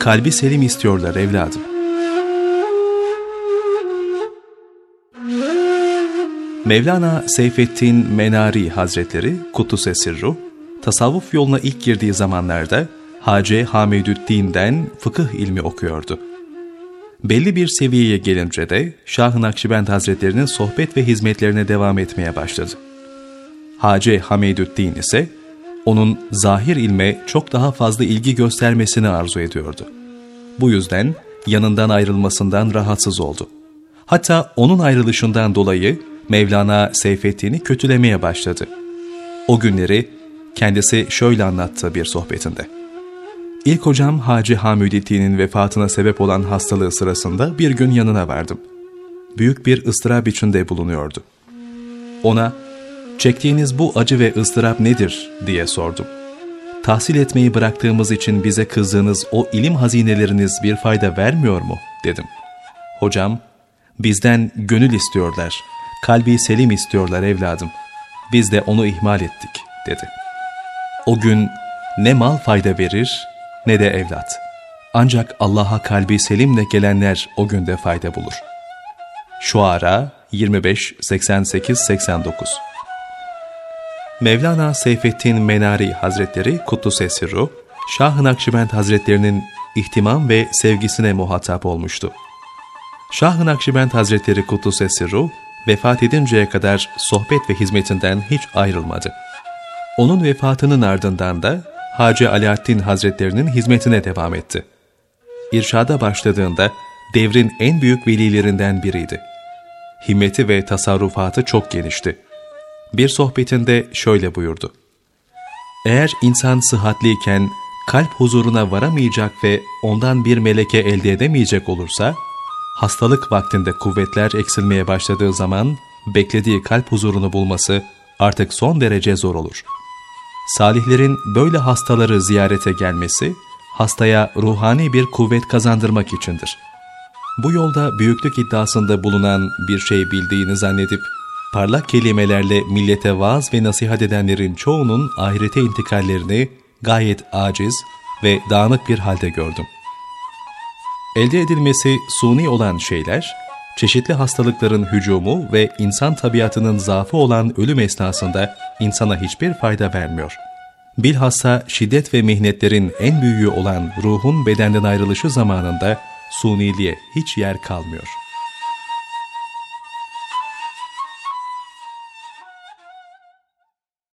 kalbi selim istiyorlar evladım. Mevlana Seyfettin Menari Hazretleri Kuddus Sirru, tasavvuf yoluna ilk girdiği zamanlarda Hacı Hamidüddin'den fıkıh ilmi okuyordu. Belli bir seviyeye gelince de Şah-ı Nakşibend Hazretlerinin sohbet ve hizmetlerine devam etmeye başladı. Hacı Hamidüddin ise onun zahir ilme çok daha fazla ilgi göstermesini arzu ediyordu. Bu yüzden yanından ayrılmasından rahatsız oldu. Hatta onun ayrılışından dolayı Mevlana Seyfettin'i kötülemeye başladı. O günleri kendisi şöyle anlattı bir sohbetinde. İlk hocam Hacı Hamidettin'in vefatına sebep olan hastalığı sırasında bir gün yanına vardım. Büyük bir ıstırap içinde bulunuyordu. Ona, çektiğiniz bu acı ve ıstırap nedir diye sordum. Tahsil etmeyi bıraktığımız için bize kızdığınız o ilim hazineleriniz bir fayda vermiyor mu dedim. Hocam, bizden gönül istiyorlar, kalbi selim istiyorlar evladım. Biz de onu ihmal ettik dedi. O gün ne mal fayda verir ne de evlat. Ancak Allah'a kalbi selimle gelenler o günde fayda bulur. Şuara 25 88 89 Mevlana Seyfettin Menari Hazretleri Kuddus Esirru, Şah-ı Nakşibend Hazretlerinin ihtimam ve sevgisine muhatap olmuştu. Şah-ı Nakşibend Hazretleri Kuddus Esirru, vefat edinceye kadar sohbet ve hizmetinden hiç ayrılmadı. Onun vefatının ardından da Hacı Alaaddin Hazretlerinin hizmetine devam etti. İrşada başladığında devrin en büyük velilerinden biriydi. Himmeti ve tasarrufatı çok genişti. Bir sohbetinde şöyle buyurdu. Eğer insan sıhhatliyken kalp huzuruna varamayacak ve ondan bir meleke elde edemeyecek olursa, hastalık vaktinde kuvvetler eksilmeye başladığı zaman beklediği kalp huzurunu bulması artık son derece zor olur. Salihlerin böyle hastaları ziyarete gelmesi, hastaya ruhani bir kuvvet kazandırmak içindir. Bu yolda büyüklük iddiasında bulunan bir şey bildiğini zannedip, parlak kelimelerle millete vaaz ve nasihat edenlerin çoğunun ahirete intikallerini gayet aciz ve dağınık bir halde gördüm. Elde edilmesi suni olan şeyler, çeşitli hastalıkların hücumu ve insan tabiatının zaafı olan ölüm esnasında insana hiçbir fayda vermiyor. Bilhassa şiddet ve mihnetlerin en büyüğü olan ruhun bedenden ayrılışı zamanında suniliğe hiç yer kalmıyor.''